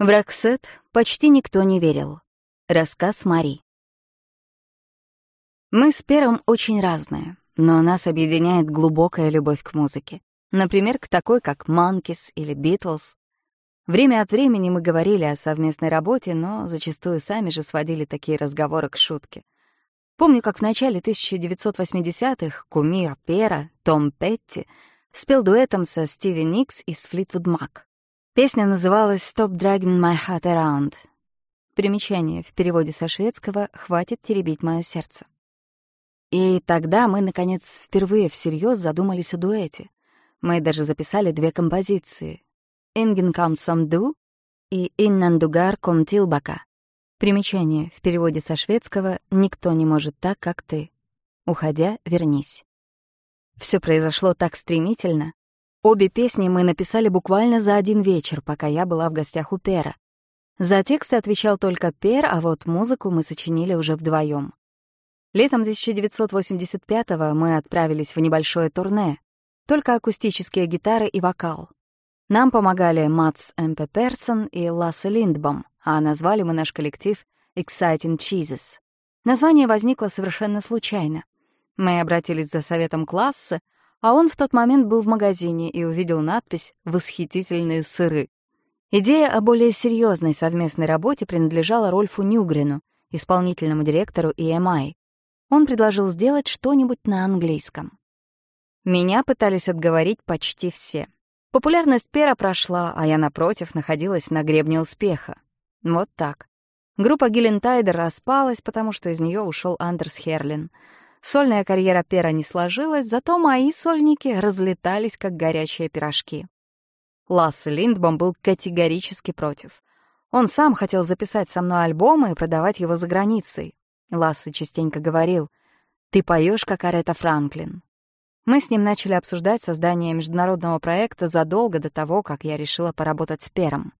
В Роксет почти никто не верил. Рассказ Мари. Мы с Пером очень разные, но нас объединяет глубокая любовь к музыке. Например, к такой, как Monkeys или Beatles. Время от времени мы говорили о совместной работе, но зачастую сами же сводили такие разговоры к шутке. Помню, как в начале 1980-х кумир Пера, Том Петти, спел дуэтом со Стиви Никс из Fleetwood Mac. Песня называлась «Stop dragging my heart around». Примечание в переводе со шведского «Хватит теребить мое сердце». И тогда мы, наконец, впервые всерьез задумались о дуэте. Мы даже записали две композиции «Ingen kam som du» и «Innan dugar kom tillbaka». Примечание в переводе со шведского «Никто не может так, как ты». Уходя, вернись. Все произошло так стремительно, Обе песни мы написали буквально за один вечер, пока я была в гостях у Пера. За тексты отвечал только Пер, а вот музыку мы сочинили уже вдвоем. Летом 1985-го мы отправились в небольшое турне, только акустические гитары и вокал. Нам помогали Матс М.П. Персон и Лассе Линдбом, а назвали мы наш коллектив Exciting Cheeses. Название возникло совершенно случайно. Мы обратились за советом класса, а он в тот момент был в магазине и увидел надпись «Восхитительные сыры». Идея о более серьезной совместной работе принадлежала Рольфу Нюгрину, исполнительному директору EMI. Он предложил сделать что-нибудь на английском. Меня пытались отговорить почти все. Популярность Пера прошла, а я, напротив, находилась на гребне успеха. Вот так. Группа Гиллентайдер распалась, потому что из нее ушел Андерс Херлин — Сольная карьера Пера не сложилась, зато мои сольники разлетались, как горячие пирожки. Лассе Линдбом был категорически против. Он сам хотел записать со мной альбомы и продавать его за границей. Лассе частенько говорил, «Ты поешь, как Арета Франклин». Мы с ним начали обсуждать создание международного проекта задолго до того, как я решила поработать с Пером.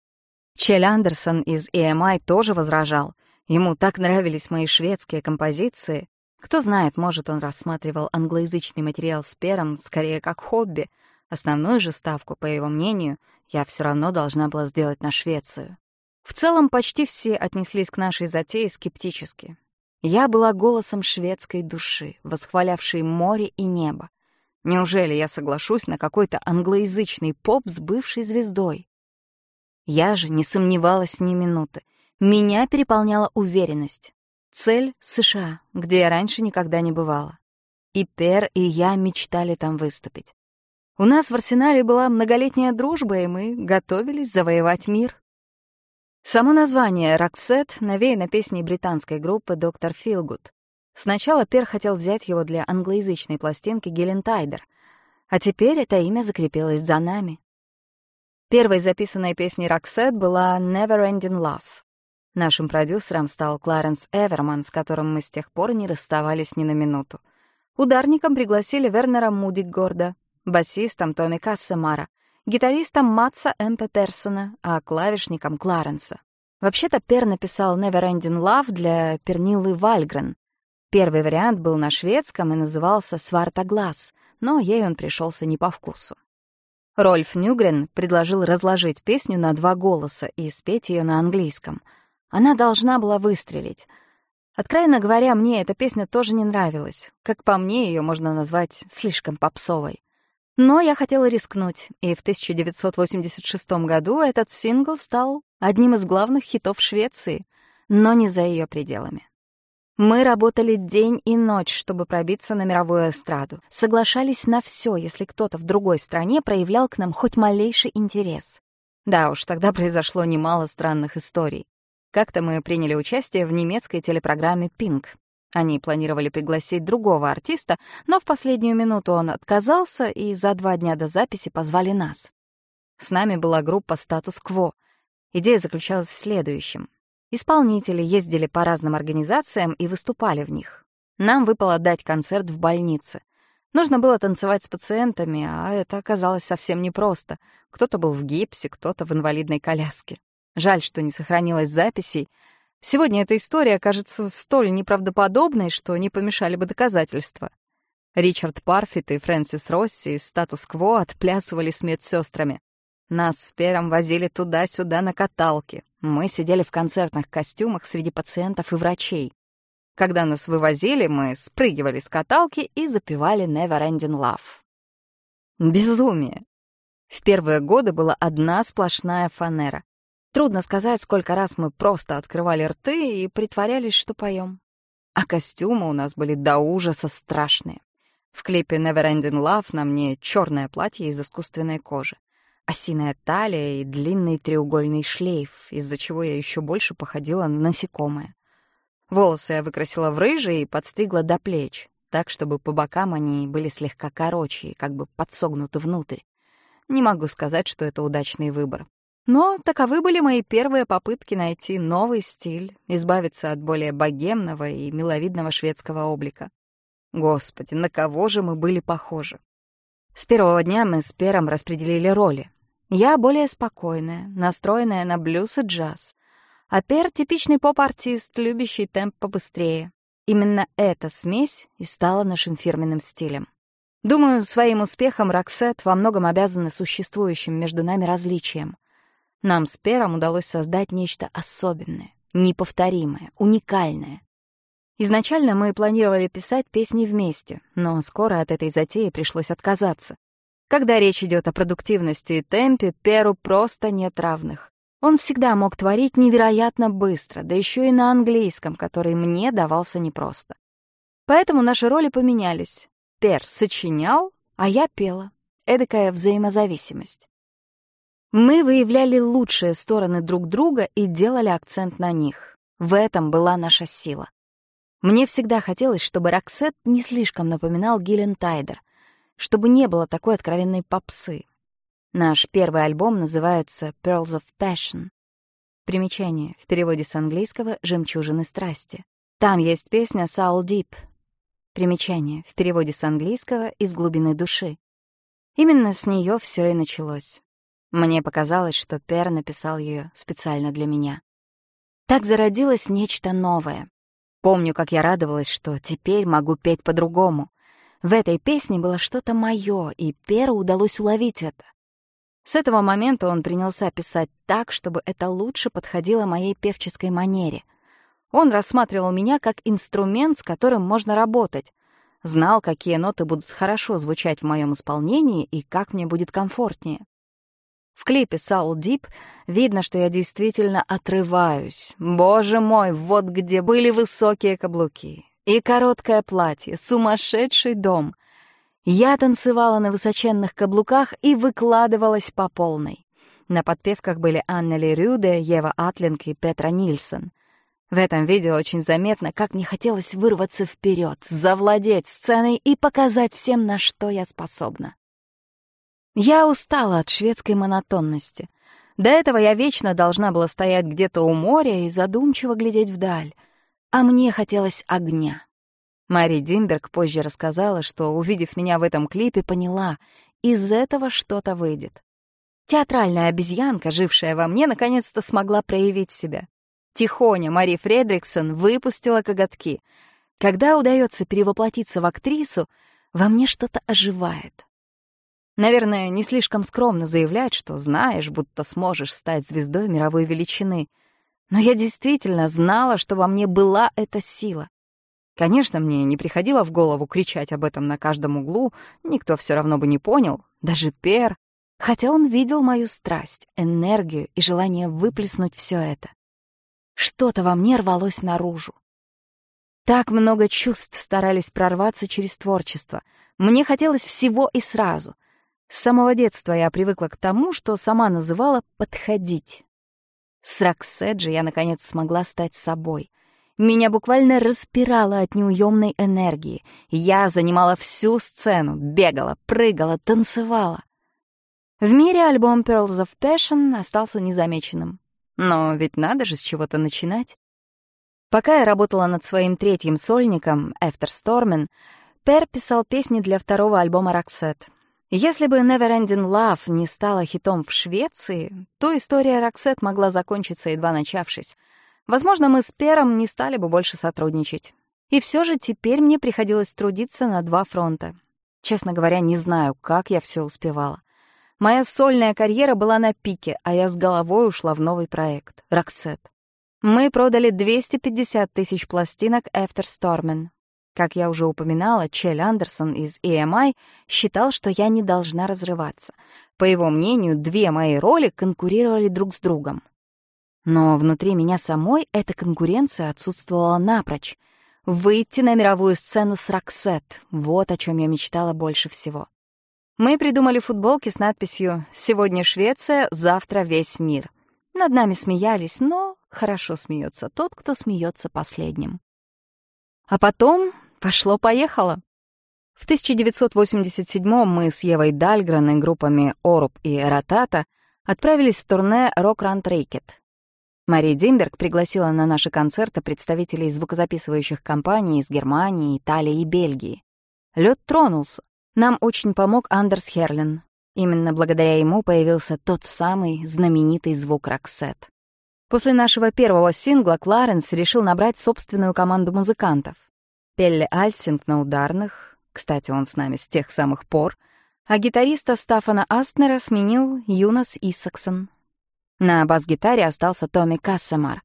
Чель Андерсон из EMI тоже возражал. Ему так нравились мои шведские композиции, кто знает, может, он рассматривал англоязычный материал с пером скорее как хобби. Основную же ставку, по его мнению, я все равно должна была сделать на Швецию. В целом, почти все отнеслись к нашей затее скептически. Я была голосом шведской души, восхвалявшей море и небо. Неужели я соглашусь на какой-то англоязычный поп с бывшей звездой? Я же не сомневалась ни минуты. Меня переполняла уверенность. Цель — США, где я раньше никогда не бывала. И Пер, и я мечтали там выступить. У нас в арсенале была многолетняя дружба, и мы готовились завоевать мир. Само название «Роксет» навеяно песней британской группы «Доктор Филгуд». Сначала Пер хотел взять его для англоязычной пластинки «Гелентайдер», а теперь это имя закрепилось за нами. Первой записанной песней «Roxette» была «Never Ending Love». Нашим продюсером стал Кларенс Эверман, с которым мы с тех пор не расставались ни на минуту. Ударником пригласили Вернера Мудикгорда, басистом Томми Кассемара, гитаристом Матса М.П. Персона, а клавишником Кларенса. Вообще-то Пер написал «Never Ending Love» для Пернилы Вальгрен. Первый вариант был на шведском и назывался «Сварта глаз», но ей он пришелся не по вкусу. Рольф Нюгрен предложил разложить песню на два голоса и спеть ее на английском — она должна была выстрелить. Откровенно говоря, мне эта песня тоже не нравилась. Как по мне, ее можно назвать слишком попсовой. Но я хотела рискнуть, и в 1986 году этот сингл стал одним из главных хитов Швеции, но не за ее пределами. Мы работали день и ночь, чтобы пробиться на мировую эстраду. Соглашались на все, если кто-то в другой стране проявлял к нам хоть малейший интерес. Да уж, тогда произошло немало странных историй. Как-то мы приняли участие в немецкой телепрограмме «Пинк». Они планировали пригласить другого артиста, но в последнюю минуту он отказался, и за два дня до записи позвали нас. С нами была группа «Статус-кво». Идея заключалась в следующем. Исполнители ездили по разным организациям и выступали в них. Нам выпало дать концерт в больнице. Нужно было танцевать с пациентами, а это оказалось совсем непросто. Кто-то был в гипсе, кто-то в инвалидной коляске. Жаль, что не сохранилось записей. Сегодня эта история кажется столь неправдоподобной, что не помешали бы доказательства. Ричард Парфит и Фрэнсис Росси из «Статус-кво» отплясывали с медсестрами. Нас с Пером возили туда-сюда на каталке. Мы сидели в концертных костюмах среди пациентов и врачей. Когда нас вывозили, мы спрыгивали с каталки и запевали «Never Ending Love». Безумие. В первые годы была одна сплошная фанера. Трудно сказать, сколько раз мы просто открывали рты и притворялись, что поем. А костюмы у нас были до ужаса страшные. В клипе Neverending Love на мне черное платье из искусственной кожи, осиная талия и длинный треугольный шлейф, из-за чего я еще больше походила на насекомое. Волосы я выкрасила в рыжий и подстригла до плеч, так, чтобы по бокам они были слегка короче и как бы подсогнуты внутрь. Не могу сказать, что это удачный выбор. Но таковы были мои первые попытки найти новый стиль, избавиться от более богемного и миловидного шведского облика. Господи, на кого же мы были похожи? С первого дня мы с Пером распределили роли. Я более спокойная, настроенная на блюз и джаз. А Пер — типичный поп-артист, любящий темп побыстрее. Именно эта смесь и стала нашим фирменным стилем. Думаю, своим успехом Роксет во многом обязаны существующим между нами различиям. Нам с Пером удалось создать нечто особенное, неповторимое, уникальное. Изначально мы планировали писать песни вместе, но скоро от этой затеи пришлось отказаться. Когда речь идет о продуктивности и темпе, Перу просто нет равных. Он всегда мог творить невероятно быстро, да еще и на английском, который мне давался непросто. Поэтому наши роли поменялись. Пер сочинял, а я пела. Эдакая взаимозависимость. Мы выявляли лучшие стороны друг друга и делали акцент на них. В этом была наша сила. Мне всегда хотелось, чтобы Роксет не слишком напоминал Гиллен Тайдер, чтобы не было такой откровенной попсы. Наш первый альбом называется «Pearls of Passion». Примечание. В переводе с английского «Жемчужины страсти». Там есть песня «Soul Deep». Примечание. В переводе с английского «Из глубины души». Именно с нее все и началось. Мне показалось, что Пер написал ее специально для меня. Так зародилось нечто новое, Помню, как я радовалась, что теперь могу петь по-другому. В этой песне было что-то моё, и Перу удалось уловить это. С этого момента он принялся писать так, чтобы это лучше подходило моей певческой манере. Он рассматривал меня как инструмент, с которым можно работать, знал, какие ноты будут хорошо звучать в моем исполнении и как мне будет комфортнее. В клипе «Soul Deep» видно, что я действительно отрываюсь. Боже мой, вот где были высокие каблуки. И короткое платье, сумасшедший дом. Я танцевала на высоченных каблуках и выкладывалась по полной. На подпевках были Аннели Рюде, Ева Атлинг и Петра Нильсон. В этом видео очень заметно, как мне хотелось вырваться вперед, завладеть сценой и показать всем, на что я способна. Я устала от шведской монотонности. До этого я вечно должна была стоять где-то у моря и задумчиво глядеть вдаль. А мне хотелось огня. Мари Димберг позже рассказала, что, увидев меня в этом клипе, поняла, из этого что-то выйдет. Театральная обезьянка, жившая во мне, наконец-то смогла проявить себя. Тихоня Мари Фредриксон выпустила коготки. Когда удается перевоплотиться в актрису, во мне что-то оживает. Наверное, не слишком скромно заявлять, что знаешь, будто сможешь стать звездой мировой величины. Но я действительно знала, что во мне была эта сила. Конечно, мне не приходило в голову кричать об этом на каждом углу, никто все равно бы не понял, даже Пер, хотя он видел мою страсть, энергию и желание выплеснуть все это. Что-то во мне рвалось наружу. Так много чувств старались прорваться через творчество. Мне хотелось всего и сразу — с самого детства я привыкла к тому, что сама называла «подходить». С Роксет я, наконец, смогла стать собой. Меня буквально распирало от неуемной энергии. Я занимала всю сцену, бегала, прыгала, танцевала. В мире альбом Pearls of Passion остался незамеченным. Но ведь надо же с чего-то начинать. Пока я работала над своим третьим сольником, After Stormin', Пер писал песни для второго альбома Роксет — если бы Neverending Love не стала хитом в Швеции, то история Роксет могла закончиться, едва начавшись. Возможно, мы с Пером не стали бы больше сотрудничать. И все же теперь мне приходилось трудиться на два фронта. Честно говоря, не знаю, как я все успевала. Моя сольная карьера была на пике, а я с головой ушла в новый проект — «Роксет». Мы продали 250 тысяч пластинок After Stormen. Как я уже упоминала, Чель Андерсон из EMI считал, что я не должна разрываться. По его мнению, две мои роли конкурировали друг с другом. Но внутри меня самой эта конкуренция отсутствовала напрочь. Выйти на мировую сцену с Роксет — вот о чем я мечтала больше всего. Мы придумали футболки с надписью «Сегодня Швеция, завтра весь мир». Над нами смеялись, но хорошо смеется тот, кто смеется последним. А потом пошло-поехало. В 1987 мы с Евой Дальгрен и группами Оруб и Ротата отправились в турне «Рок Ран Рейкет». Мария Димберг пригласила на наши концерты представителей звукозаписывающих компаний из Германии, Италии и Бельгии. Лед тронулся. Нам очень помог Андерс Херлин. Именно благодаря ему появился тот самый знаменитый звук Роксет. После нашего первого сингла Кларенс решил набрать собственную команду музыкантов. Пелли Альсинг на ударных, кстати, он с нами с тех самых пор, а гитариста Стафана Астнера сменил Юнас Исаксон. На бас-гитаре остался Томми Кассамар.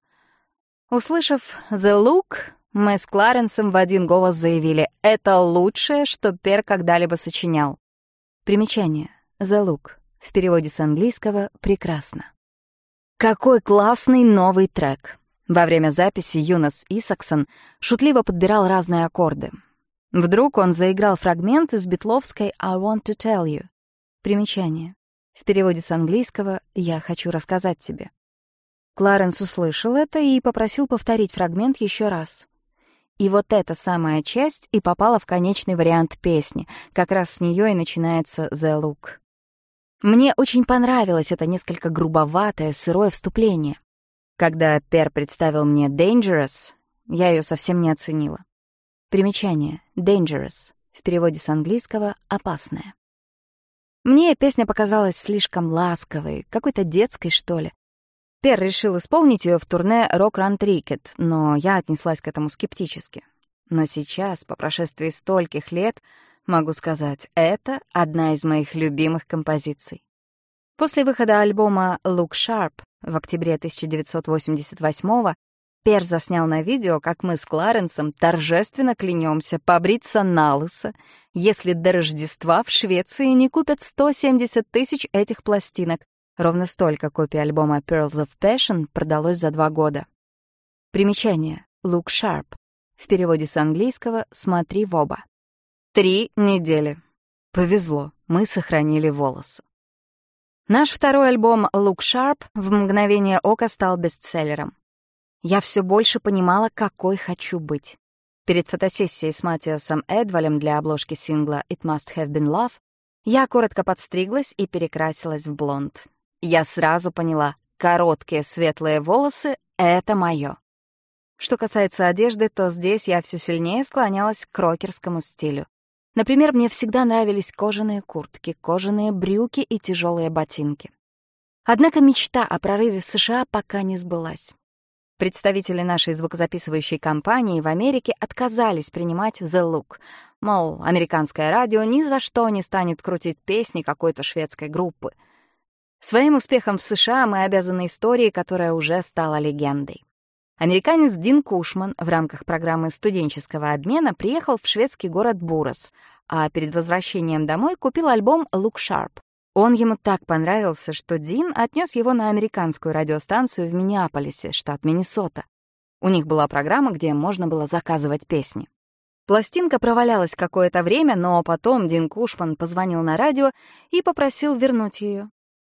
Услышав «The Look», мы с Кларенсом в один голос заявили «Это лучшее, что Пер когда-либо сочинял». Примечание. «The Look» в переводе с английского «прекрасно». Какой классный новый трек! Во время записи Юнас Исаксон шутливо подбирал разные аккорды. Вдруг он заиграл фрагмент из битловской «I want to tell you». Примечание. В переводе с английского «Я хочу рассказать тебе». Кларенс услышал это и попросил повторить фрагмент еще раз. И вот эта самая часть и попала в конечный вариант песни. Как раз с нее и начинается «The Look». Мне очень понравилось это несколько грубоватое, сырое вступление. Когда Пер представил мне «Dangerous», я ее совсем не оценила. Примечание «Dangerous» в переводе с английского «опасная». Мне песня показалась слишком ласковой, какой-то детской, что ли, Пер решил исполнить ее в турне «Rock Run Tricket», но я отнеслась к этому скептически. Но сейчас, по прошествии стольких лет, могу сказать, это одна из моих любимых композиций. После выхода альбома «Look Sharp» в октябре 1988-го Пер заснял на видео, как мы с Кларенсом торжественно клянемся побриться на лысо, если до Рождества в Швеции не купят 170 тысяч этих пластинок, Ровно столько копий альбома Pearls of Passion продалось за два года. Примечание. Look Sharp. В переводе с английского «смотри в оба». Три недели. Повезло, мы сохранили волосы. Наш второй альбом «Look Sharp» в мгновение ока стал бестселлером. Я все больше понимала, какой хочу быть. Перед фотосессией с Матиасом Эдвалем для обложки сингла «It Must Have Been Love» я коротко подстриглась и перекрасилась в блонд. Я сразу поняла, короткие светлые волосы — это моё. Что касается одежды, то здесь я все сильнее склонялась к крокерскому стилю. Например, мне всегда нравились кожаные куртки, кожаные брюки и тяжелые ботинки. Однако мечта о прорыве в США пока не сбылась. Представители нашей звукозаписывающей компании в Америке отказались принимать The Look. Мол, американское радио ни за что не станет крутить песни какой-то шведской группы — Своим успехом в США мы обязаны истории, которая уже стала легендой. Американец Дин Кушман в рамках программы студенческого обмена приехал в шведский город Бурас, а перед возвращением домой купил альбом «Look Sharp». Он ему так понравился, что Дин отнес его на американскую радиостанцию в Миннеаполисе, штат Миннесота. У них была программа, где можно было заказывать песни. Пластинка провалялась какое-то время, но потом Дин Кушман позвонил на радио и попросил вернуть ее.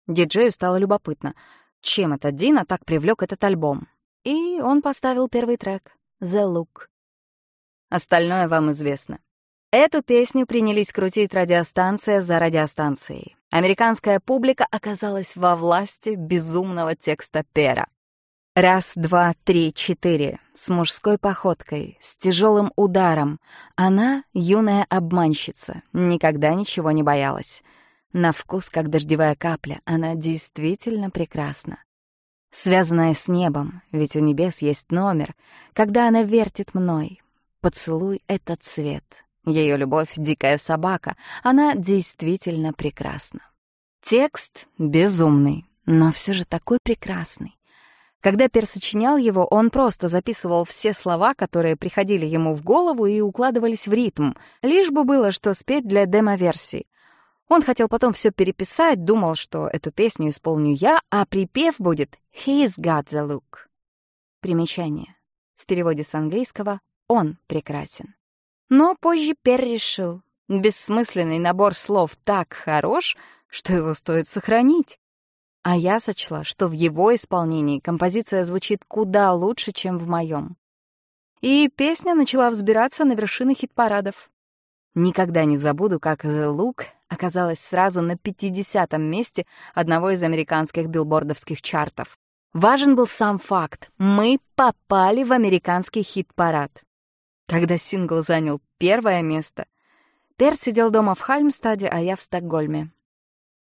Диджею стало любопытно, чем это Дина так привлек этот альбом. И он поставил первый трек «The Look». Остальное вам известно. Эту песню принялись крутить радиостанция за радиостанцией. Американская публика оказалась во власти безумного текста Пера. Раз, два, три, четыре. С мужской походкой, с тяжелым ударом. Она — юная обманщица, никогда ничего не боялась. На вкус, как дождевая капля, она действительно прекрасна. Связанная с небом, ведь у небес есть номер, когда она вертит мной. Поцелуй этот цвет. Ее любовь — дикая собака, она действительно прекрасна. Текст безумный, но все же такой прекрасный. Когда Пер сочинял его, он просто записывал все слова, которые приходили ему в голову и укладывались в ритм, лишь бы было что спеть для демо-версии. Он хотел потом все переписать, думал, что эту песню исполню я, а припев будет «He's got the look». Примечание. В переводе с английского «он прекрасен». Но позже Пер решил, бессмысленный набор слов так хорош, что его стоит сохранить. А я сочла, что в его исполнении композиция звучит куда лучше, чем в моем. И песня начала взбираться на вершины хит-парадов. Никогда не забуду, как «The Look» оказалась сразу на 50-м месте одного из американских билбордовских чартов. Важен был сам факт — мы попали в американский хит-парад. Когда сингл занял первое место, Пер сидел дома в Хальмстаде, а я в Стокгольме.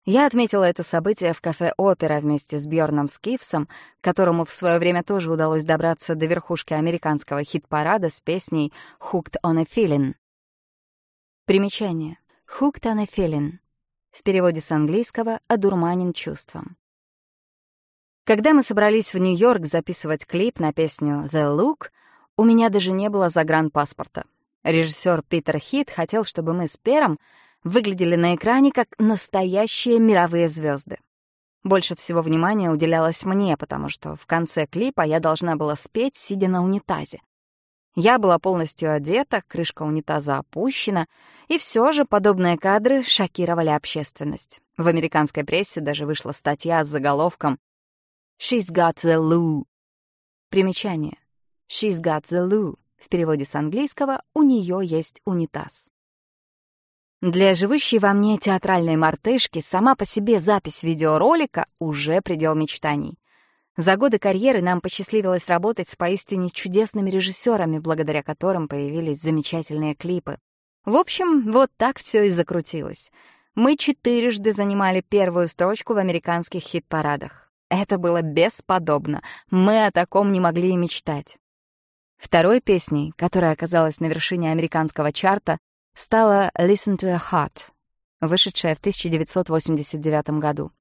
Я отметила это событие в кафе «Опера» вместе с Бьорном Скифсом, которому в свое время тоже удалось добраться до верхушки американского хит-парада с песней «Hooked on a Feeling». Примечание. «Hooked on a Feeling» в переводе с английского «одурманен чувством». Когда мы собрались в Нью-Йорк записывать клип на песню «The Look», у меня даже не было загранпаспорта. Режиссер Питер Хит хотел, чтобы мы с Пером выглядели на экране как настоящие мировые звезды. Больше всего внимания уделялось мне, потому что в конце клипа я должна была спеть, сидя на унитазе. Я была полностью одета, крышка унитаза опущена, и все же подобные кадры шокировали общественность. В американской прессе даже вышла статья с заголовком «She's got the loo». Примечание. «She's got the loo» в переводе с английского «у нее есть унитаз». Для живущей во мне театральной мартышки сама по себе запись видеоролика уже предел мечтаний. За годы карьеры нам посчастливилось работать с поистине чудесными режиссерами, благодаря которым появились замечательные клипы. В общем, вот так все и закрутилось. Мы четырежды занимали первую строчку в американских хит-парадах. Это было бесподобно. Мы о таком не могли и мечтать. Второй песней, которая оказалась на вершине американского чарта, стала «Listen to a Heart», вышедшая в 1989 году.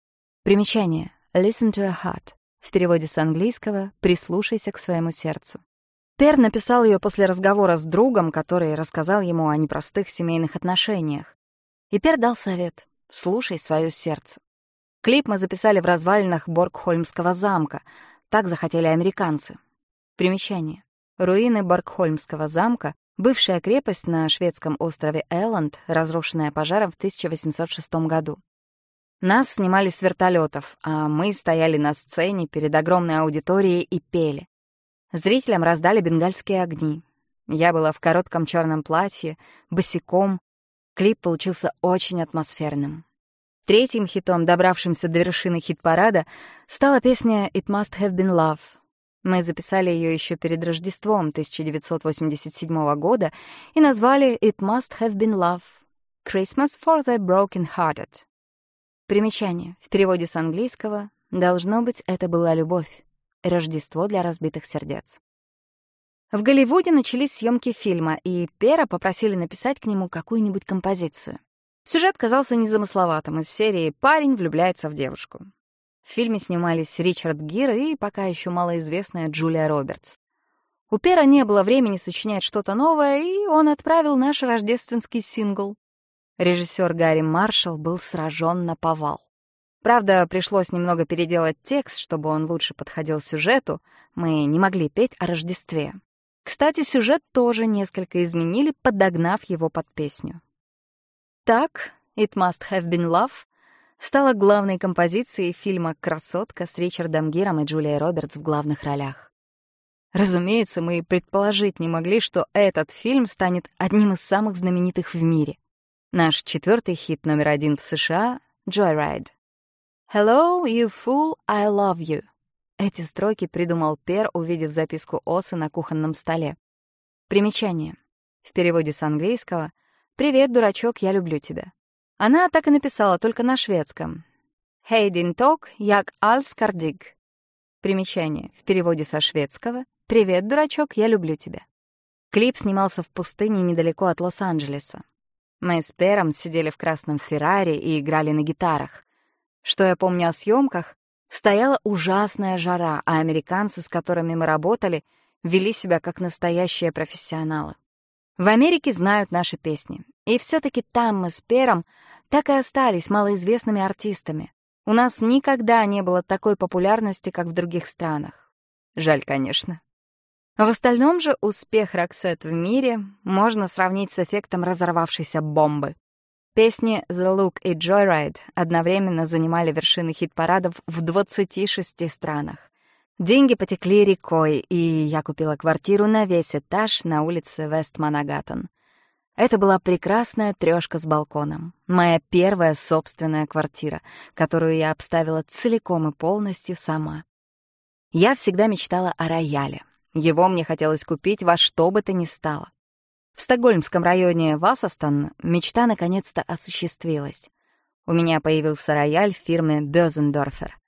Примечание «Listen to a Heart» в переводе с английского «Прислушайся к своему сердцу». Пер написал ее после разговора с другом, который рассказал ему о непростых семейных отношениях. И Пер дал совет — слушай свое сердце. Клип мы записали в развалинах Боргхольмского замка. Так захотели американцы. Примечание. Руины Боргхольмского замка Бывшая крепость на шведском острове Элланд, разрушенная пожаром в 1806 году. Нас снимали с вертолетов, а мы стояли на сцене перед огромной аудиторией и пели. Зрителям раздали бенгальские огни. Я была в коротком черном платье, босиком. Клип получился очень атмосферным. Третьим хитом, добравшимся до вершины хит-парада, стала песня «It Must Have Been Love», мы записали ее еще перед Рождеством 1987 года и назвали «It Must Have Been Love — Christmas for the Broken-Hearted». Примечание. В переводе с английского «Должно быть, это была любовь. Рождество для разбитых сердец». В Голливуде начались съемки фильма, и Пера попросили написать к нему какую-нибудь композицию. Сюжет казался незамысловатым из серии «Парень влюбляется в девушку». В фильме снимались Ричард Гир и пока еще малоизвестная Джулия Робертс. У Пера не было времени сочинять что-то новое, и он отправил наш рождественский сингл. Режиссер Гарри Маршалл был сражен на повал. Правда, пришлось немного переделать текст, чтобы он лучше подходил сюжету. Мы не могли петь о Рождестве. Кстати, сюжет тоже несколько изменили, подогнав его под песню. Так, «It Must Have Been Love» стала главной композицией фильма «Красотка» с Ричардом Гиром и Джулией Робертс в главных ролях. Разумеется, мы предположить не могли, что этот фильм станет одним из самых знаменитых в мире. Наш четвертый хит номер один в США — «Joyride». «Hello, you fool, I love you». Эти строки придумал Пер, увидев записку Осы на кухонном столе. Примечание. В переводе с английского «Привет, дурачок, я люблю тебя». Она так и написала, только на шведском. «Хейдин ток, як альс кардиг». Примечание. В переводе со шведского «Привет, дурачок, я люблю тебя». Клип снимался в пустыне недалеко от Лос-Анджелеса. Мы с Пером сидели в красном Феррари и играли на гитарах. Что я помню о съемках? Стояла ужасная жара, а американцы, с которыми мы работали, вели себя как настоящие профессионалы. В Америке знают наши песни. И все таки там мы с Пером так и остались малоизвестными артистами. У нас никогда не было такой популярности, как в других странах. Жаль, конечно. В остальном же успех Роксет в мире можно сравнить с эффектом разорвавшейся бомбы. Песни «The Look» и «Joyride» одновременно занимали вершины хит-парадов в 26 странах. Деньги потекли рекой, и я купила квартиру на весь этаж на улице Вест-Манагатан. Это была прекрасная трёшка с балконом. Моя первая собственная квартира, которую я обставила целиком и полностью сама. Я всегда мечтала о рояле. Его мне хотелось купить во что бы то ни стало. В стокгольмском районе Вассастон мечта наконец-то осуществилась. У меня появился рояль в фирме Бёзендорфер.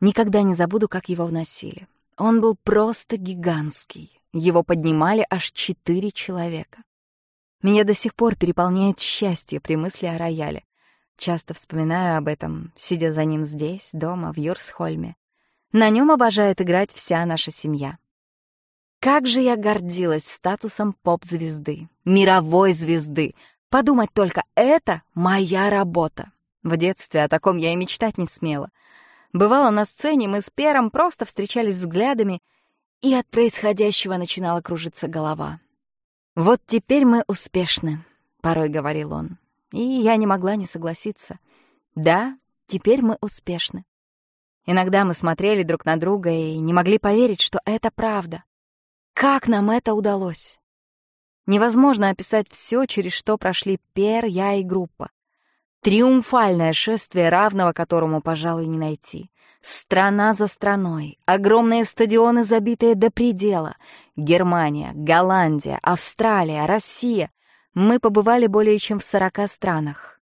Никогда не забуду, как его вносили. Он был просто гигантский. Его поднимали аж четыре человека. Меня до сих пор переполняет счастье при мысли о рояле. Часто вспоминаю об этом, сидя за ним здесь, дома, в Юрсхольме. На нем обожает играть вся наша семья. Как же я гордилась статусом поп-звезды, мировой звезды. Подумать только, это моя работа. В детстве о таком я и мечтать не смела. Бывало, на сцене мы с Пером просто встречались взглядами, и от происходящего начинала кружиться голова. «Вот теперь мы успешны», — порой говорил он. И я не могла не согласиться. «Да, теперь мы успешны». Иногда мы смотрели друг на друга и не могли поверить, что это правда. Как нам это удалось? Невозможно описать все, через что прошли Пер, я и группа. Триумфальное шествие, равного которому, пожалуй, не найти. Страна за страной, огромные стадионы, забитые до предела. Германия, Голландия, Австралия, Россия. Мы побывали более чем в сорока странах.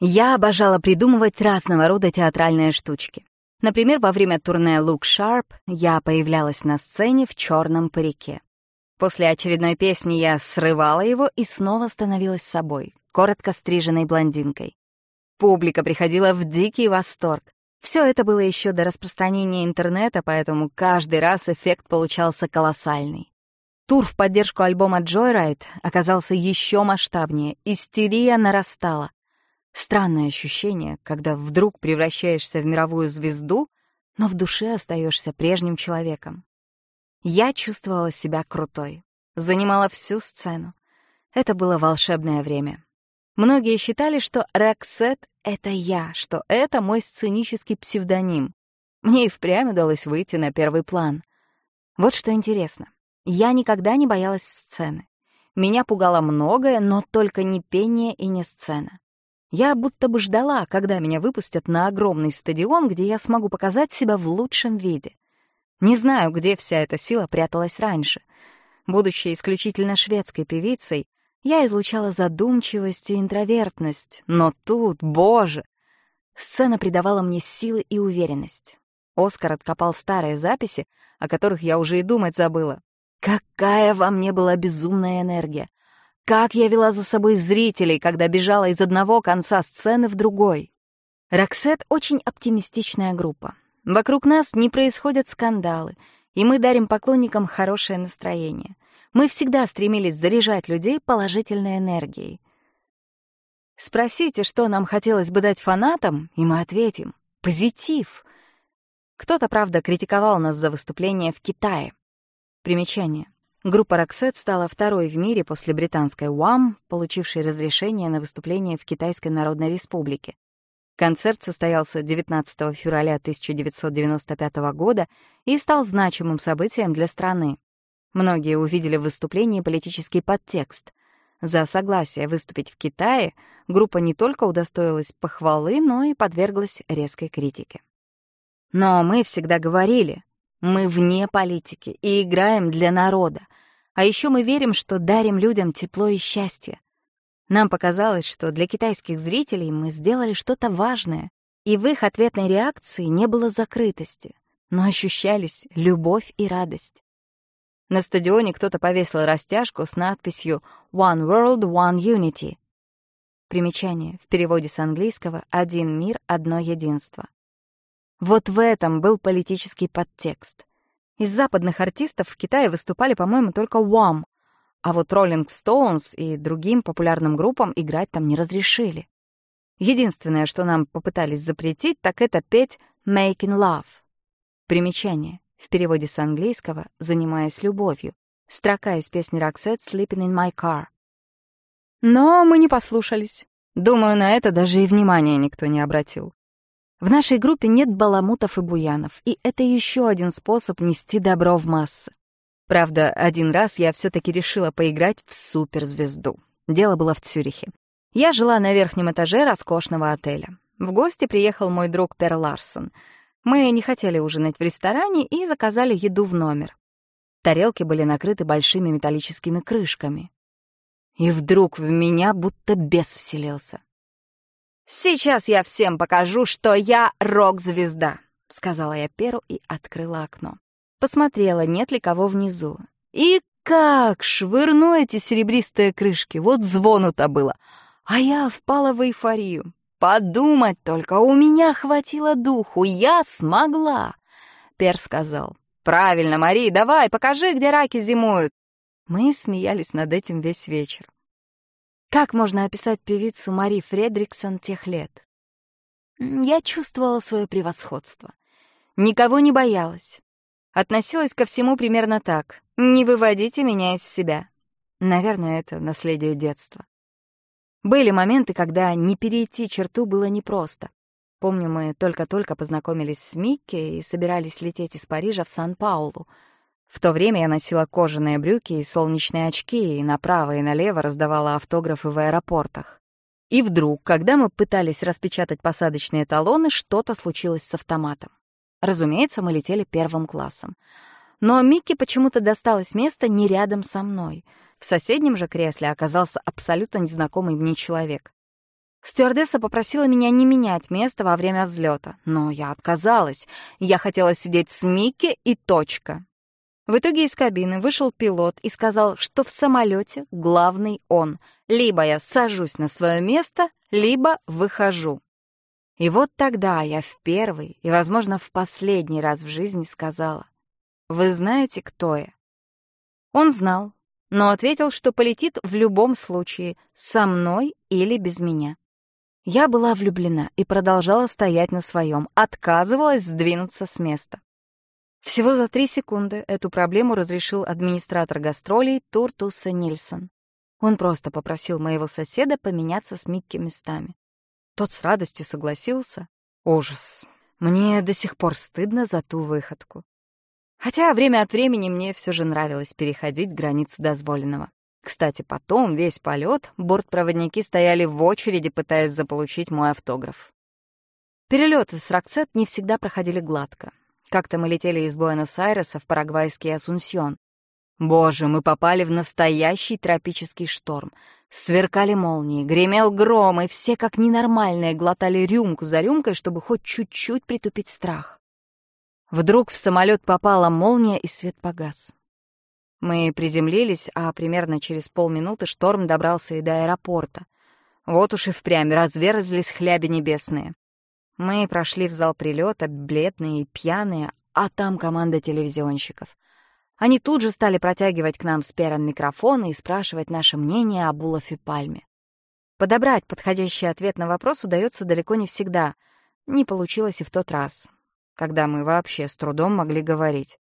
Я обожала придумывать разного рода театральные штучки. Например, во время турне «Look Sharp» я появлялась на сцене в черном парике. После очередной песни я срывала его и снова становилась собой, коротко стриженной блондинкой. Публика приходила в дикий восторг. Все это было еще до распространения интернета, поэтому каждый раз эффект получался колоссальный. Тур в поддержку альбома Joyride оказался еще масштабнее, истерия нарастала. Странное ощущение, когда вдруг превращаешься в мировую звезду, но в душе остаешься прежним человеком. Я чувствовала себя крутой, занимала всю сцену. Это было волшебное время. Многие считали, что Рексет — это я, что это мой сценический псевдоним. Мне и впрямь удалось выйти на первый план. Вот что интересно. Я никогда не боялась сцены. Меня пугало многое, но только не пение и не сцена. Я будто бы ждала, когда меня выпустят на огромный стадион, где я смогу показать себя в лучшем виде. Не знаю, где вся эта сила пряталась раньше. Будучи исключительно шведской певицей, я излучала задумчивость и интровертность, но тут, боже! Сцена придавала мне силы и уверенность. Оскар откопал старые записи, о которых я уже и думать забыла. Какая во мне была безумная энергия! Как я вела за собой зрителей, когда бежала из одного конца сцены в другой. Роксет — очень оптимистичная группа. Вокруг нас не происходят скандалы, и мы дарим поклонникам хорошее настроение. Мы всегда стремились заряжать людей положительной энергией. Спросите, что нам хотелось бы дать фанатам, и мы ответим — позитив. Кто-то, правда, критиковал нас за выступление в Китае. Примечание. Группа Roxette стала второй в мире после британской Wham, получившей разрешение на выступление в Китайской Народной Республике. Концерт состоялся 19 февраля 1995 года и стал значимым событием для страны. Многие увидели в выступлении политический подтекст. За согласие выступить в Китае группа не только удостоилась похвалы, но и подверглась резкой критике. Но мы всегда говорили, мы вне политики и играем для народа. А еще мы верим, что дарим людям тепло и счастье. Нам показалось, что для китайских зрителей мы сделали что-то важное, и в их ответной реакции не было закрытости, но ощущались любовь и радость. На стадионе кто-то повесил растяжку с надписью «One World, One Unity». Примечание. В переводе с английского «один мир, одно единство». Вот в этом был политический подтекст. Из западных артистов в Китае выступали, по-моему, только Wham, а вот Rolling Stones и другим популярным группам играть там не разрешили. Единственное, что нам попытались запретить, так это петь «Making Love». Примечание. В переводе с английского «занимаясь любовью». Строка из песни Roxette «Sleeping in my car». Но мы не послушались. Думаю, на это даже и внимания никто не обратил. В нашей группе нет баламутов и буянов, и это еще один способ нести добро в массы. Правда, один раз я все таки решила поиграть в суперзвезду. Дело было в Цюрихе. Я жила на верхнем этаже роскошного отеля. В гости приехал мой друг Пер Ларсон. Мы не хотели ужинать в ресторане и заказали еду в номер. Тарелки были накрыты большими металлическими крышками. И вдруг в меня будто бес вселился. «Сейчас я всем покажу, что я рок-звезда», — сказала я Перу и открыла окно. Посмотрела, нет ли кого внизу. И как швырну эти серебристые крышки, вот звону-то было. А я впала в эйфорию. Подумать только, у меня хватило духу, я смогла. Пер сказал, «Правильно, Мари, давай, покажи, где раки зимуют». Мы смеялись над этим весь вечер. Как можно описать певицу Мари Фредриксон тех лет? Я чувствовала свое превосходство. Никого не боялась. Относилась ко всему примерно так. «Не выводите меня из себя». Наверное, это наследие детства. Были моменты, когда не перейти черту было непросто. Помню, мы только-только познакомились с Микки и собирались лететь из Парижа в Сан-Паулу. В то время я носила кожаные брюки и солнечные очки, и направо и налево раздавала автографы в аэропортах. И вдруг, когда мы пытались распечатать посадочные талоны, что-то случилось с автоматом. Разумеется, мы летели первым классом. Но Микки почему-то досталось место не рядом со мной. В соседнем же кресле оказался абсолютно незнакомый мне человек. Стюардесса попросила меня не менять место во время взлета, но я отказалась. Я хотела сидеть с Микки и точка. В итоге из кабины вышел пилот и сказал, что в самолете главный он. Либо я сажусь на свое место, либо выхожу. И вот тогда я в первый и, возможно, в последний раз в жизни сказала, «Вы знаете, кто я?» Он знал, но ответил, что полетит в любом случае, со мной или без меня. Я была влюблена и продолжала стоять на своем, отказывалась сдвинуться с места. Всего за три секунды эту проблему разрешил администратор гастролей Туртуса Нильсон. Он просто попросил моего соседа поменяться с Микки местами. Тот с радостью согласился. Ужас. Мне до сих пор стыдно за ту выходку. Хотя время от времени мне все же нравилось переходить границы дозволенного. Кстати, потом весь полет бортпроводники стояли в очереди, пытаясь заполучить мой автограф. Перелеты с Роксет не всегда проходили гладко. Как-то мы летели из Буэнос-Айреса в парагвайский Асунсьон. Боже, мы попали в настоящий тропический шторм. Сверкали молнии, гремел гром, и все как ненормальные глотали рюмку за рюмкой, чтобы хоть чуть-чуть притупить страх. Вдруг в самолет попала молния, и свет погас. Мы приземлились, а примерно через полминуты шторм добрался и до аэропорта. Вот уж и впрямь разверзлись хляби небесные. Мы прошли в зал прилета, бледные и пьяные, а там команда телевизионщиков. Они тут же стали протягивать к нам с пером микрофоны и спрашивать наше мнение об Улафе Пальме. Подобрать подходящий ответ на вопрос удается далеко не всегда. Не получилось и в тот раз когда мы вообще с трудом могли говорить.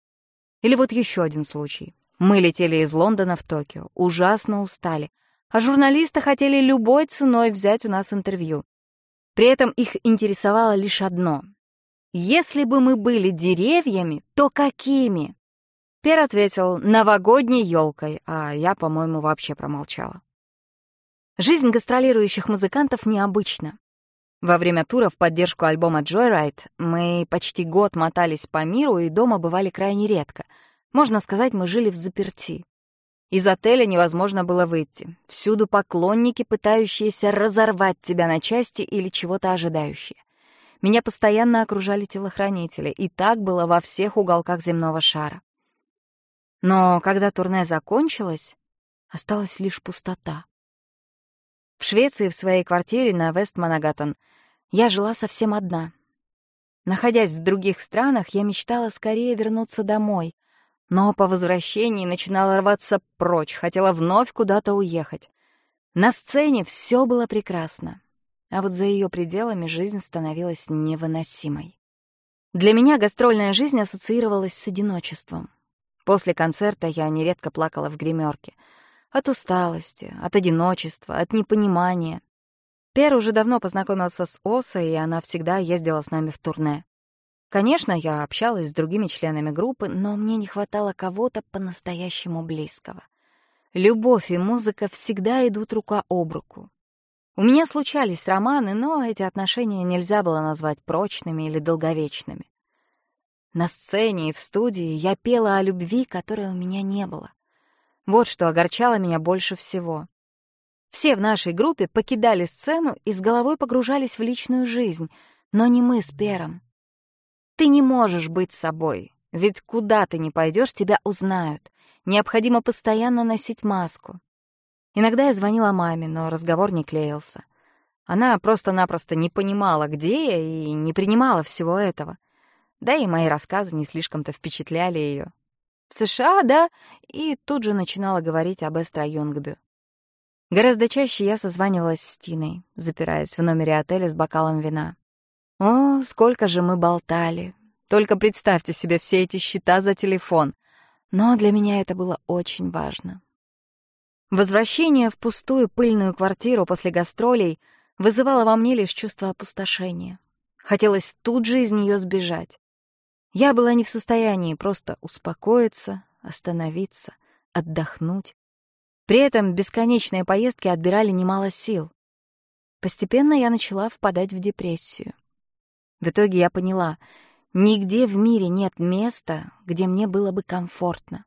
Или вот еще один случай. Мы летели из Лондона в Токио, ужасно устали, а журналисты хотели любой ценой взять у нас интервью. При этом их интересовало лишь одно. Если бы мы были деревьями, то какими? Пер ответил «новогодней елкой», а я, по-моему, вообще промолчала. Жизнь гастролирующих музыкантов необычна. Во время тура в поддержку альбома Joyride мы почти год мотались по миру и дома бывали крайне редко. Можно сказать, мы жили в заперти. Из отеля невозможно было выйти. Всюду поклонники, пытающиеся разорвать тебя на части или чего-то ожидающие. Меня постоянно окружали телохранители, и так было во всех уголках земного шара. Но когда турне закончилось, осталась лишь пустота. В Швеции в своей квартире на Вест-Манагатан я жила совсем одна. Находясь в других странах, я мечтала скорее вернуться домой, но по возвращении начинала рваться прочь, хотела вновь куда-то уехать. На сцене все было прекрасно, а вот за ее пределами жизнь становилась невыносимой. Для меня гастрольная жизнь ассоциировалась с одиночеством. После концерта я нередко плакала в гримерке. От усталости, от одиночества, от непонимания. Пер уже давно познакомился с Осой, и она всегда ездила с нами в турне. Конечно, я общалась с другими членами группы, но мне не хватало кого-то по-настоящему близкого. Любовь и музыка всегда идут рука об руку. У меня случались романы, но эти отношения нельзя было назвать прочными или долговечными. На сцене и в студии я пела о любви, которой у меня не было. Вот что огорчало меня больше всего. Все в нашей группе покидали сцену и с головой погружались в личную жизнь, но не мы с Пером. Ты не можешь быть собой, ведь куда ты ни пойдешь, тебя узнают. Необходимо постоянно носить маску. Иногда я звонила маме, но разговор не клеился. Она просто-напросто не понимала, где я, и не принимала всего этого. Да и мои рассказы не слишком-то впечатляли ее. В США, да, и тут же начинала говорить об Эстра Юнгбю. Гораздо чаще я созванивалась с Тиной, запираясь в номере отеля с бокалом вина. О, сколько же мы болтали. Только представьте себе все эти счета за телефон. Но для меня это было очень важно. Возвращение в пустую пыльную квартиру после гастролей вызывало во мне лишь чувство опустошения. Хотелось тут же из нее сбежать. Я была не в состоянии просто успокоиться, остановиться, отдохнуть. При этом бесконечные поездки отбирали немало сил. Постепенно я начала впадать в депрессию. В итоге я поняла, нигде в мире нет места, где мне было бы комфортно.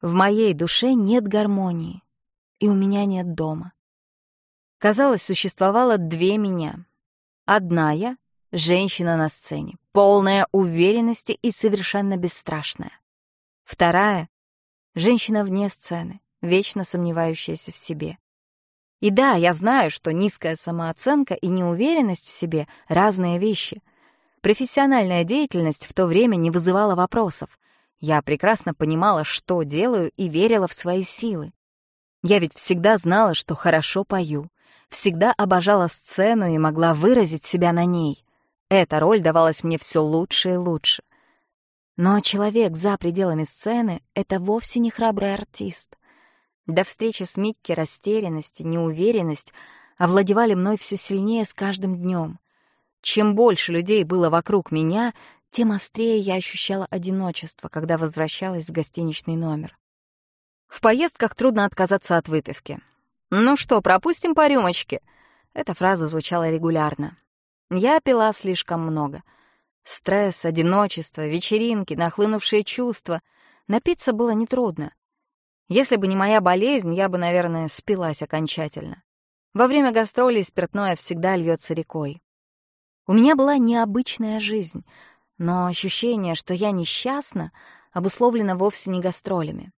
В моей душе нет гармонии и у меня нет дома. Казалось, существовало две меня. Одна я — женщина на сцене, полная уверенности и совершенно бесстрашная. Вторая — женщина вне сцены, вечно сомневающаяся в себе. И да, я знаю, что низкая самооценка и неуверенность в себе — разные вещи. Профессиональная деятельность в то время не вызывала вопросов. Я прекрасно понимала, что делаю, и верила в свои силы. Я ведь всегда знала, что хорошо пою, всегда обожала сцену и могла выразить себя на ней. Эта роль давалась мне все лучше и лучше. Но человек за пределами сцены — это вовсе не храбрый артист. До встречи с Микки растерянность и неуверенность овладевали мной все сильнее с каждым днем. Чем больше людей было вокруг меня, тем острее я ощущала одиночество, когда возвращалась в гостиничный номер. В поездках трудно отказаться от выпивки. «Ну что, пропустим по рюмочке?» Эта фраза звучала регулярно. Я пила слишком много. Стресс, одиночество, вечеринки, нахлынувшие чувства. Напиться было нетрудно. Если бы не моя болезнь, я бы, наверное, спилась окончательно. Во время гастролей спиртное всегда льется рекой. У меня была необычная жизнь, но ощущение, что я несчастна, обусловлено вовсе не гастролями.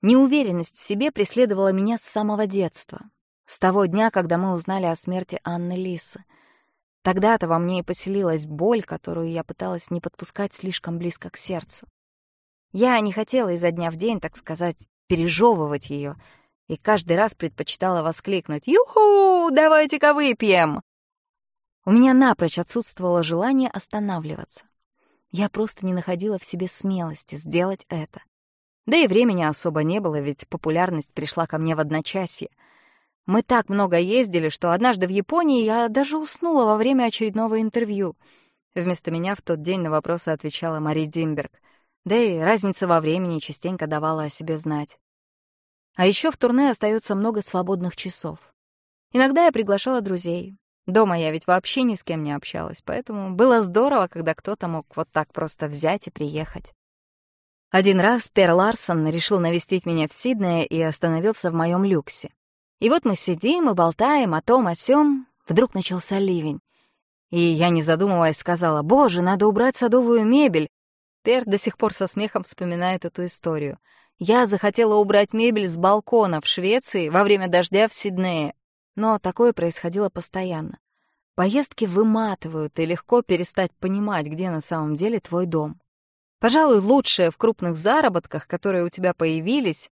Неуверенность в себе преследовала меня с самого детства, с того дня, когда мы узнали о смерти Анны Лисы. Тогда-то во мне и поселилась боль, которую я пыталась не подпускать слишком близко к сердцу. Я не хотела изо дня в день, так сказать, пережевывать ее, и каждый раз предпочитала воскликнуть «Юху! Давайте-ка выпьем!» У меня напрочь отсутствовало желание останавливаться. Я просто не находила в себе смелости сделать это. Да и времени особо не было, ведь популярность пришла ко мне в одночасье. Мы так много ездили, что однажды в Японии я даже уснула во время очередного интервью. Вместо меня в тот день на вопросы отвечала Мари Димберг. Да и разница во времени частенько давала о себе знать. А еще в турне остается много свободных часов. Иногда я приглашала друзей. Дома я ведь вообще ни с кем не общалась, поэтому было здорово, когда кто-то мог вот так просто взять и приехать. Один раз Пер Ларсон решил навестить меня в Сиднее и остановился в моем люксе. И вот мы сидим и болтаем о том, о сём. Вдруг начался ливень. И я, не задумываясь, сказала, «Боже, надо убрать садовую мебель». Пер до сих пор со смехом вспоминает эту историю. Я захотела убрать мебель с балкона в Швеции во время дождя в Сиднее. Но такое происходило постоянно. Поездки выматывают, и легко перестать понимать, где на самом деле твой дом. Пожалуй, лучшее в крупных заработках, которые у тебя появились,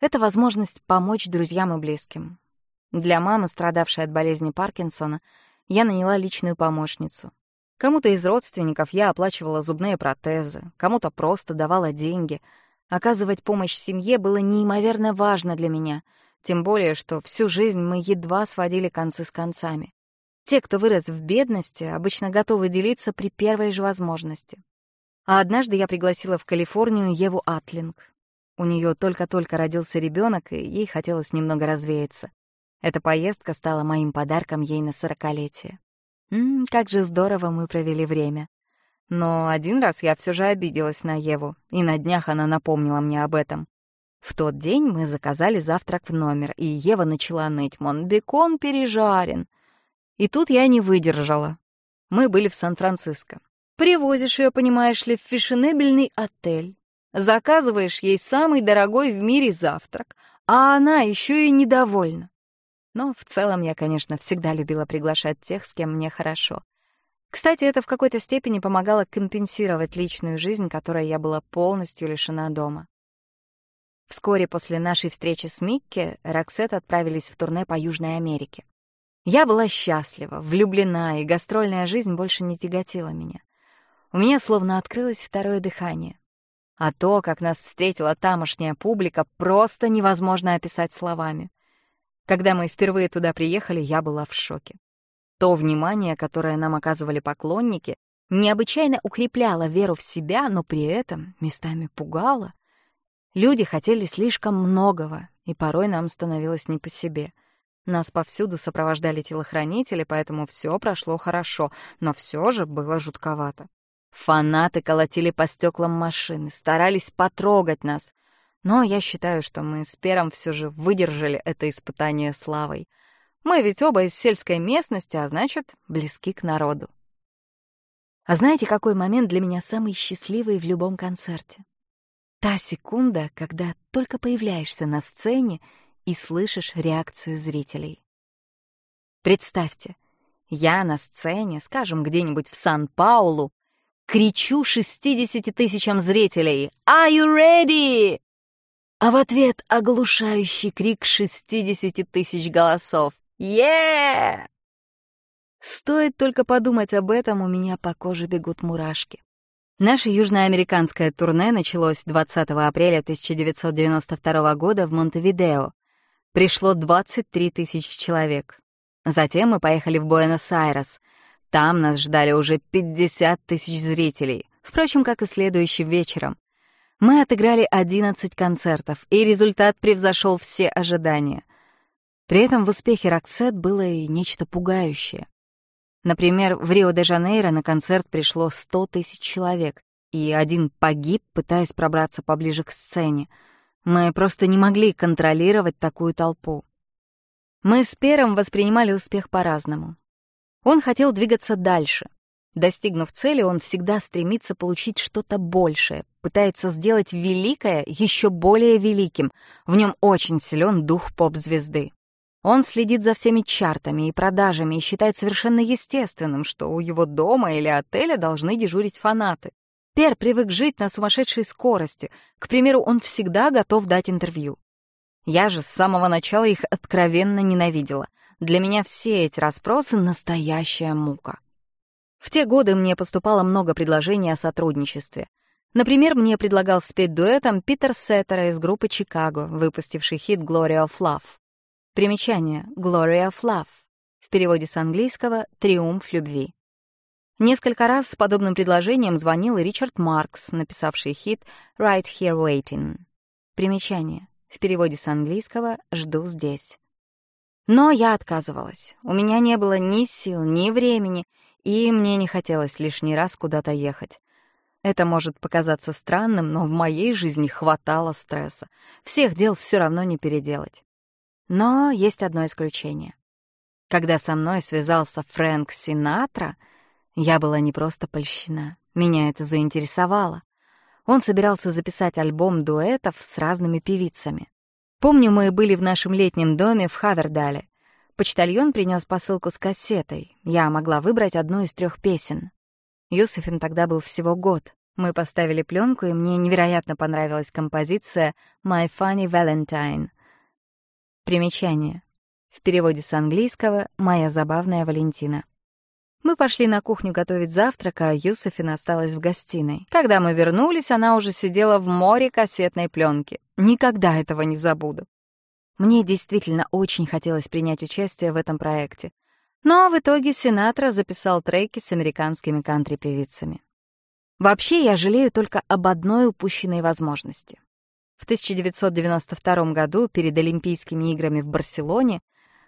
это возможность помочь друзьям и близким. Для мамы, страдавшей от болезни Паркинсона, я наняла личную помощницу. Кому-то из родственников я оплачивала зубные протезы, кому-то просто давала деньги. Оказывать помощь семье было неимоверно важно для меня, тем более, что всю жизнь мы едва сводили концы с концами. Те, кто вырос в бедности, обычно готовы делиться при первой же возможности. А однажды я пригласила в Калифорнию Еву Атлинг. У нее только-только родился ребенок, и ей хотелось немного развеяться. Эта поездка стала моим подарком ей на сорокалетие. Ммм, как же здорово мы провели время. Но один раз я все же обиделась на Еву, и на днях она напомнила мне об этом. В тот день мы заказали завтрак в номер, и Ева начала ныть, мон, бекон пережарен. И тут я не выдержала. Мы были в Сан-Франциско. Привозишь ее, понимаешь ли, в фешенебельный отель. Заказываешь ей самый дорогой в мире завтрак, а она еще и недовольна. Но в целом я, конечно, всегда любила приглашать тех, с кем мне хорошо. Кстати, это в какой-то степени помогало компенсировать личную жизнь, которой я была полностью лишена дома. Вскоре после нашей встречи с Микки Роксет отправились в турне по Южной Америке. Я была счастлива, влюблена, и гастрольная жизнь больше не тяготила меня. У меня словно открылось второе дыхание. А то, как нас встретила тамошняя публика, просто невозможно описать словами. Когда мы впервые туда приехали, я была в шоке. То внимание, которое нам оказывали поклонники, необычайно укрепляло веру в себя, но при этом местами пугало. Люди хотели слишком многого, и порой нам становилось не по себе. Нас повсюду сопровождали телохранители, поэтому все прошло хорошо, но все же было жутковато. Фанаты колотили по стеклам машины, старались потрогать нас. Но я считаю, что мы с Пером все же выдержали это испытание славой. Мы ведь оба из сельской местности, а значит, близки к народу. А знаете, какой момент для меня самый счастливый в любом концерте? Та секунда, когда только появляешься на сцене и слышишь реакцию зрителей. Представьте, я на сцене, скажем, где-нибудь в Сан-Паулу, кричу 60 тысячам зрителей «Are you ready?» А в ответ оглушающий крик 60 тысяч голосов «Yeah!» Стоит только подумать об этом, у меня по коже бегут мурашки. Наше южноамериканское турне началось 20 апреля 1992 года в Монтевидео. Пришло 23 тысячи человек. Затем мы поехали в Буэнос-Айрес. Там нас ждали уже 50 тысяч зрителей, впрочем, как и следующим вечером. Мы отыграли 11 концертов, и результат превзошел все ожидания. При этом в успехе Роксет было и нечто пугающее. Например, в Рио-де-Жанейро на концерт пришло 100 тысяч человек, и один погиб, пытаясь пробраться поближе к сцене. Мы просто не могли контролировать такую толпу. Мы с Пером воспринимали успех по-разному. Он хотел двигаться дальше. Достигнув цели, он всегда стремится получить что-то большее, пытается сделать великое еще более великим. В нем очень силен дух поп-звезды. Он следит за всеми чартами и продажами и считает совершенно естественным, что у его дома или отеля должны дежурить фанаты. Пер привык жить на сумасшедшей скорости. К примеру, он всегда готов дать интервью. Я же с самого начала их откровенно ненавидела. Для меня все эти расспросы — настоящая мука. В те годы мне поступало много предложений о сотрудничестве. Например, мне предлагал спеть дуэтом Питер Сеттера из группы «Чикаго», выпустивший хит «Glory of Love». Примечание «Glory of Love» в переводе с английского «Триумф любви». Несколько раз с подобным предложением звонил Ричард Маркс, написавший хит «Right Here Waiting». Примечание. В переводе с английского «Жду здесь». Но я отказывалась. У меня не было ни сил, ни времени, и мне не хотелось лишний раз куда-то ехать. Это может показаться странным, но в моей жизни хватало стресса. Всех дел все равно не переделать. Но есть одно исключение. Когда со мной связался Фрэнк Синатра, я была не просто польщена. Меня это заинтересовало. Он собирался записать альбом дуэтов с разными певицами. Помню, мы были в нашем летнем доме в Хавердале. Почтальон принес посылку с кассетой. Я могла выбрать одну из трех песен. Юсефин тогда был всего год. Мы поставили пленку, и мне невероятно понравилась композиция «My Funny Valentine». Примечание. В переводе с английского «Моя забавная Валентина». Мы пошли на кухню готовить завтрак, а Юсефин осталась в гостиной. Когда мы вернулись, она уже сидела в море кассетной пленки. Никогда этого не забуду. Мне действительно очень хотелось принять участие в этом проекте. Но в итоге Синатра записал треки с американскими кантри-певицами. Вообще, я жалею только об одной упущенной возможности. В 1992 году, перед Олимпийскими играми в Барселоне,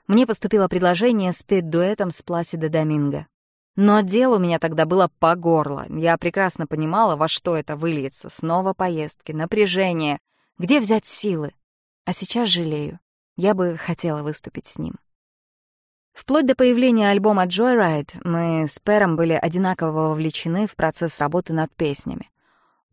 мне поступило предложение спеть дуэтом с Пласидо Доминго. Но дело у меня тогда было по горло. Я прекрасно понимала, во что это выльется. Снова поездки, напряжение. Где взять силы? А сейчас жалею. Я бы хотела выступить с ним. Вплоть до появления альбома Joyride мы с Пером были одинаково вовлечены в процесс работы над песнями.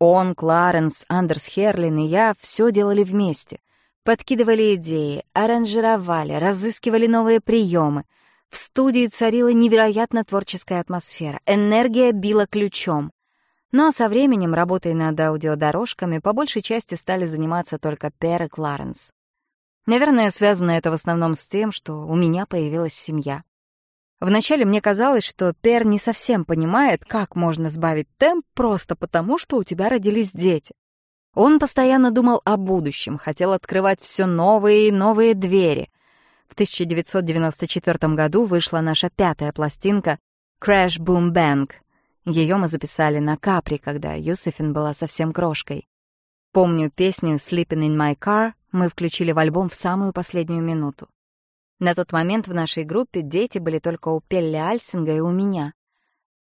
Он, Кларенс, Андерс Херлин и я все делали вместе. Подкидывали идеи, аранжировали, разыскивали новые приемы. В студии царила невероятно творческая атмосфера, энергия била ключом. Но со временем, работая над аудиодорожками, по большей части стали заниматься только Пер и Кларенс. Наверное, связано это в основном с тем, что у меня появилась семья. Вначале мне казалось, что Пер не совсем понимает, как можно сбавить темп просто потому, что у тебя родились дети. Он постоянно думал о будущем, хотел открывать все новые и новые двери. В 1994 году вышла наша пятая пластинка «Crash Boom Bang». Ее мы записали на Капри, когда Юсефин была совсем крошкой. Помню песню «Sleeping in my car» мы включили в альбом в самую последнюю минуту. На тот момент в нашей группе дети были только у Пелли Альсинга и у меня.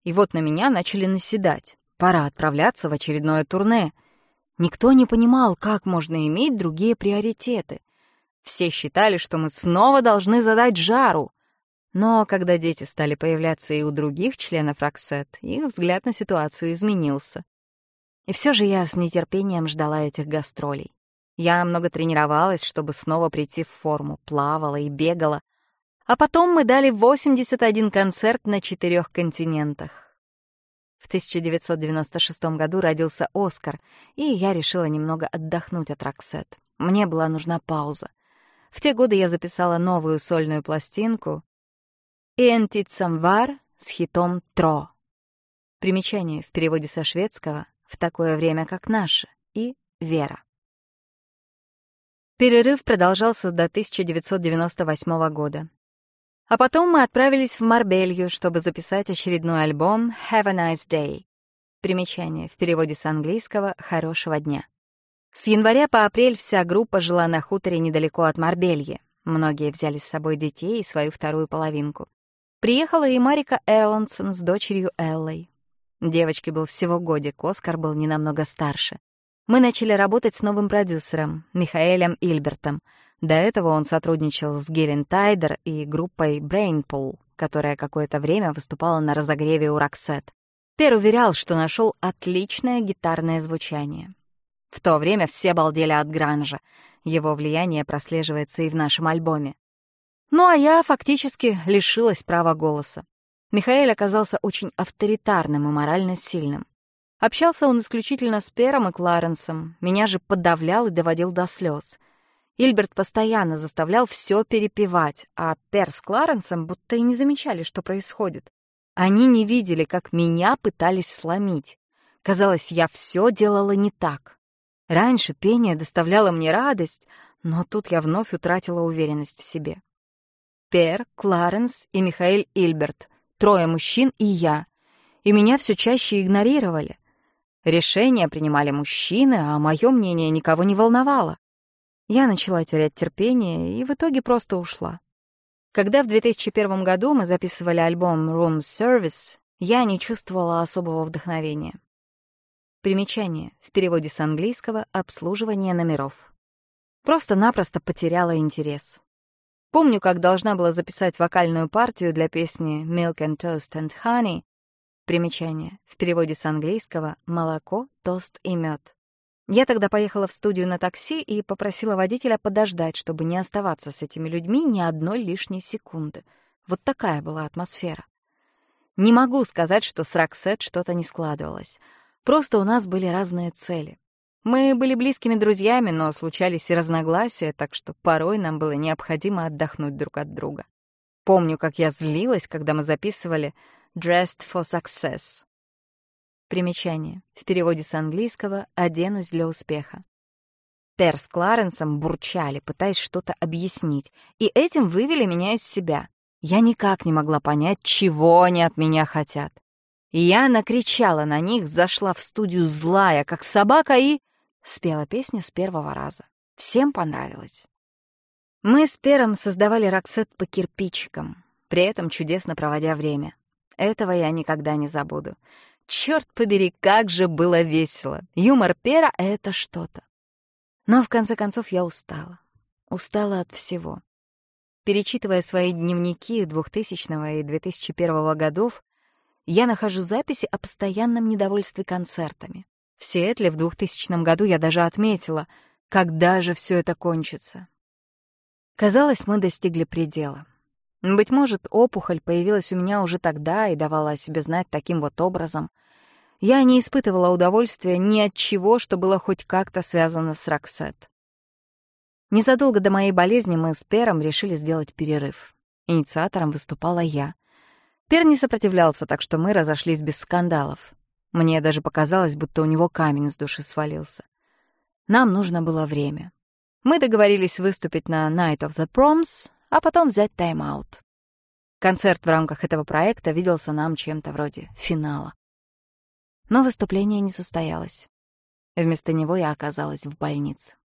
И вот на меня начали наседать. Пора отправляться в очередное турне. Никто не понимал, как можно иметь другие приоритеты. Все считали, что мы снова должны задать жару. Но когда дети стали появляться и у других членов Роксет, их взгляд на ситуацию изменился. И все же я с нетерпением ждала этих гастролей. Я много тренировалась, чтобы снова прийти в форму, плавала и бегала. А потом мы дали 81 концерт на четырех континентах. В 1996 году родился Оскар, и я решила немного отдохнуть от Роксет. Мне была нужна пауза. В те годы я записала новую сольную пластинку «Иентит Самвар» с хитом «Тро». Примечание в переводе со шведского в такое время, как наше, и вера. Перерыв продолжался до 1998 года. А потом мы отправились в Марбелью, чтобы записать очередной альбом «Have a Nice Day». Примечание в переводе с английского «Хорошего дня». С января по апрель вся группа жила на хуторе недалеко от Марбельи. Многие взяли с собой детей и свою вторую половинку. Приехала и Марика Эрландсон с дочерью Эллой. Девочке был всего годик, Оскар был не намного старше. Мы начали работать с новым продюсером, Михаэлем Ильбертом. До этого он сотрудничал с Гелен Тайдер и группой Brainpool, которая какое-то время выступала на разогреве у Роксет. Пер уверял, что нашел отличное гитарное звучание. В то время все балдели от гранжа. Его влияние прослеживается и в нашем альбоме. Ну а я фактически лишилась права голоса. Михаил оказался очень авторитарным и морально сильным. Общался он исключительно с Пером и Кларенсом, меня же подавлял и доводил до слез. Ильберт постоянно заставлял все перепевать, а Пер с Кларенсом будто и не замечали, что происходит. Они не видели, как меня пытались сломить. Казалось, я все делала не так. Раньше пение доставляло мне радость, но тут я вновь утратила уверенность в себе. Пер, Кларенс и Михаил Ильберт — трое мужчин и я. И меня все чаще игнорировали. Решения принимали мужчины, а мое мнение никого не волновало. Я начала терять терпение и в итоге просто ушла. Когда в 2001 году мы записывали альбом Room Service, я не чувствовала особого вдохновения. Примечание. В переводе с английского «обслуживание номеров». Просто-напросто потеряла интерес. Помню, как должна была записать вокальную партию для песни «Milk and Toast and Honey». Примечание. В переводе с английского «молоко, тост и мед». Я тогда поехала в студию на такси и попросила водителя подождать, чтобы не оставаться с этими людьми ни одной лишней секунды. Вот такая была атмосфера. Не могу сказать, что с Роксет что-то не складывалось. Просто у нас были разные цели. Мы были близкими друзьями, но случались и разногласия, так что порой нам было необходимо отдохнуть друг от друга. Помню, как я злилась, когда мы записывали «Dressed for Success», Примечание. В переводе с английского «оденусь для успеха». Пер с Кларенсом бурчали, пытаясь что-то объяснить, и этим вывели меня из себя. Я никак не могла понять, чего они от меня хотят. Я накричала на них, зашла в студию злая, как собака, и спела песню с первого раза. Всем понравилось. Мы с Пером создавали Роксет по кирпичикам, при этом чудесно проводя время. Этого я никогда не забуду. Черт побери, как же было весело. Юмор Пера — это что-то. Но в конце концов я устала. Устала от всего. Перечитывая свои дневники 2000 и 2001 годов, я нахожу записи о постоянном недовольстве концертами. В Сиэтле в 2000 году я даже отметила, когда же все это кончится. Казалось, мы достигли предела. Быть может, опухоль появилась у меня уже тогда и давала о себе знать таким вот образом. Я не испытывала удовольствия ни от чего, что было хоть как-то связано с Роксет. Незадолго до моей болезни мы с Пером решили сделать перерыв. Инициатором выступала я. Пер не сопротивлялся, так что мы разошлись без скандалов. Мне даже показалось, будто у него камень с души свалился. Нам нужно было время. Мы договорились выступить на Night of the Proms, а потом взять тайм-аут. Концерт в рамках этого проекта виделся нам чем-то вроде финала. Но выступление не состоялось. Вместо него я оказалась в больнице.